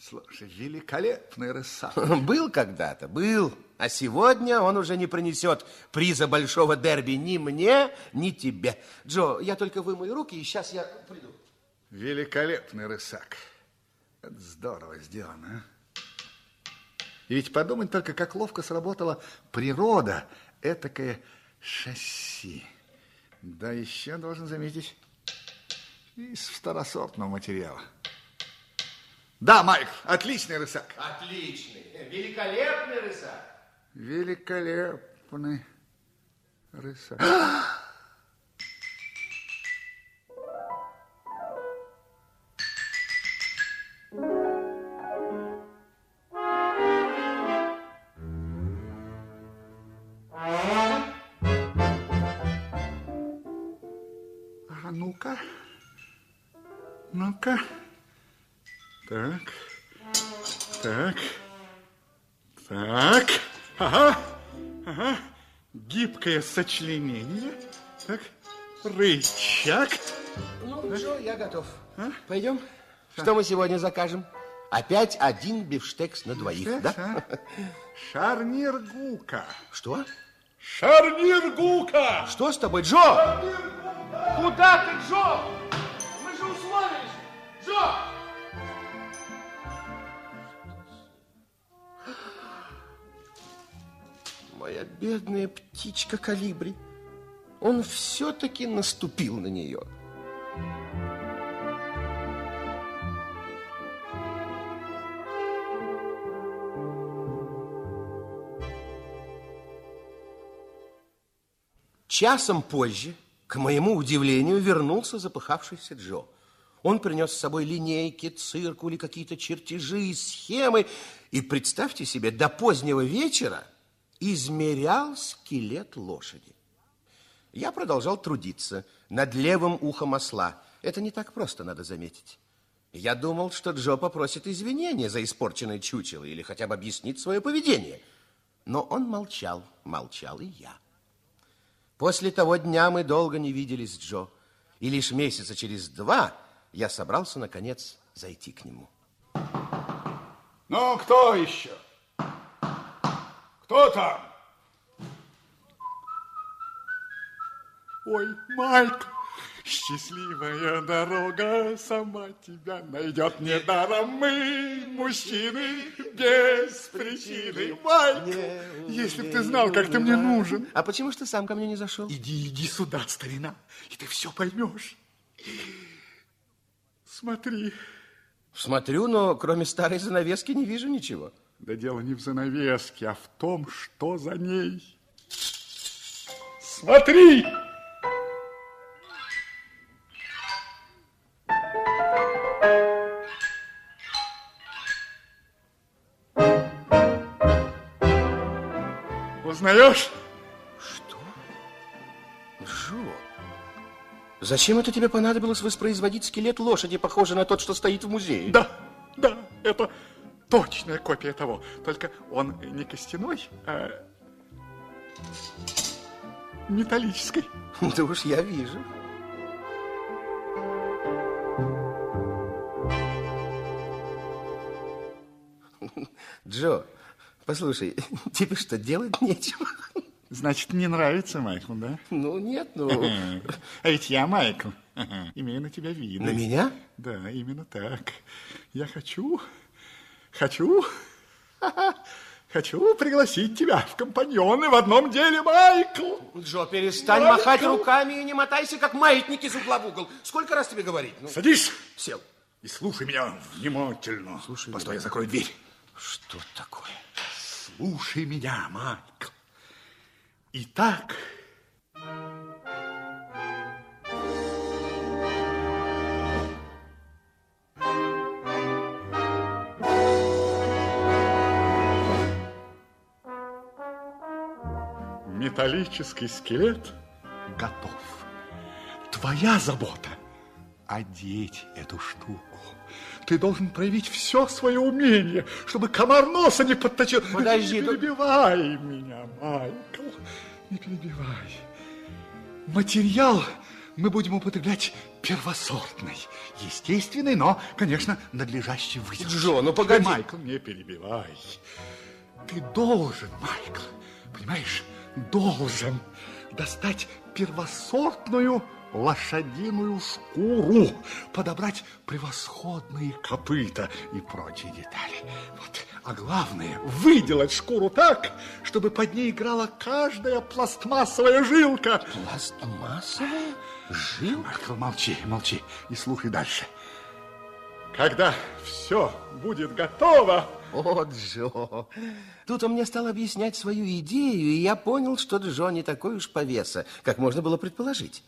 Слушай, великолепный рысак. Был когда-то, был. А сегодня он уже не принесет приза большого дерби ни мне, ни тебе. Джо, я только вымою руки, и сейчас я приду. Великолепный рысак. Это здорово сделано, а? И ведь подумать только, как ловко сработала природа, этакое шасси. Да еще, должен заметить, из второсортного материала. Да, Майк, отличный рысак. Отличный, великолепный рысак. Великолепный рысак. А ну-ка, ну-ка. Так, так, так. Ага, ага. Гибкое сочленение. Так, рычаг. Ну, Джо, я готов. А? Пойдем. Что мы сегодня закажем? Опять один бифштекс на двоих, Бифштекс, да? а? Шарнир гука. Что? Шарнир гука! Что с тобой, Джо? Куда ты, Джо? Мы же условились. Джо! Бедная птичка Калибри. Он все-таки наступил на нее. Часом позже, к моему удивлению, вернулся запыхавшийся Джо. Он принес с собой линейки, циркули, какие-то чертежи, схемы. И представьте себе, до позднего вечера измерял скелет лошади. Я продолжал трудиться над левым ухом осла. Это не так просто, надо заметить. Я думал, что Джо попросит извинения за испорченное чучело или хотя бы объяснит свое поведение. Но он молчал, молчал и я. После того дня мы долго не виделись с Джо. И лишь месяца через два я собрался, наконец, зайти к нему. Ну, кто еще? Кто там? Ой, Майк, счастливая дорога сама тебя найдет. Недаром мы, мужчины, без причины. Майк, если бы ты знал, как ты мне нужен. А почему ж ты сам ко мне не зашел? Иди, иди сюда, старина, и ты все поймешь. Смотри. Смотрю, но кроме старой занавески не вижу ничего. Да дело не в занавеске, а в том, что за ней. Смотри! Узнаешь? Что? Джо, зачем это тебе понадобилось воспроизводить скелет лошади, похожий на тот, что стоит в музее? Да, да, это точная копия того. Только он не костяной, а металлический. Да уж я вижу. Джо, послушай, тебе что, делать нечего? Значит, не нравится Майкл, да? Ну, нет, ну... А ведь я, Майкл, имею на тебя виды. На меня? Да, именно так. Я хочу, хочу, хочу пригласить тебя в компаньоны в одном деле, Майкл. Джо, перестань Майкл. махать руками и не мотайся, как маятник из угла в угол. Сколько раз тебе говорить? Ну, Садись сел. и слушай меня внимательно. Слушай Постой, я внимательно. закрою дверь. Что такое? Слушай меня, Майкл. Итак, металлический скелет готов. Твоя забота – одеть эту штуку. Ты должен проявить все свое умение, чтобы комар носа не подточил. Подожди, Не перебивай меня, Майкл. Не перебивай. Материал мы будем употреблять первосортный, естественный, но, конечно, надлежащий выдержки. Джо, ну погоди. Майкл, не перебивай. Ты должен, Майкл, понимаешь, должен достать первосортную лошадиную шкуру, подобрать превосходные копыта и прочие детали. Вот. А главное, выделать шкуру так, чтобы под ней играла каждая пластмассовая жилка. Пластмассовая жилка? Майкл, молчи, молчи и слушай дальше. Когда все будет готово... О, Джо, тут он мне стал объяснять свою идею, и я понял, что Джо не такой уж повеса, как можно было предположить.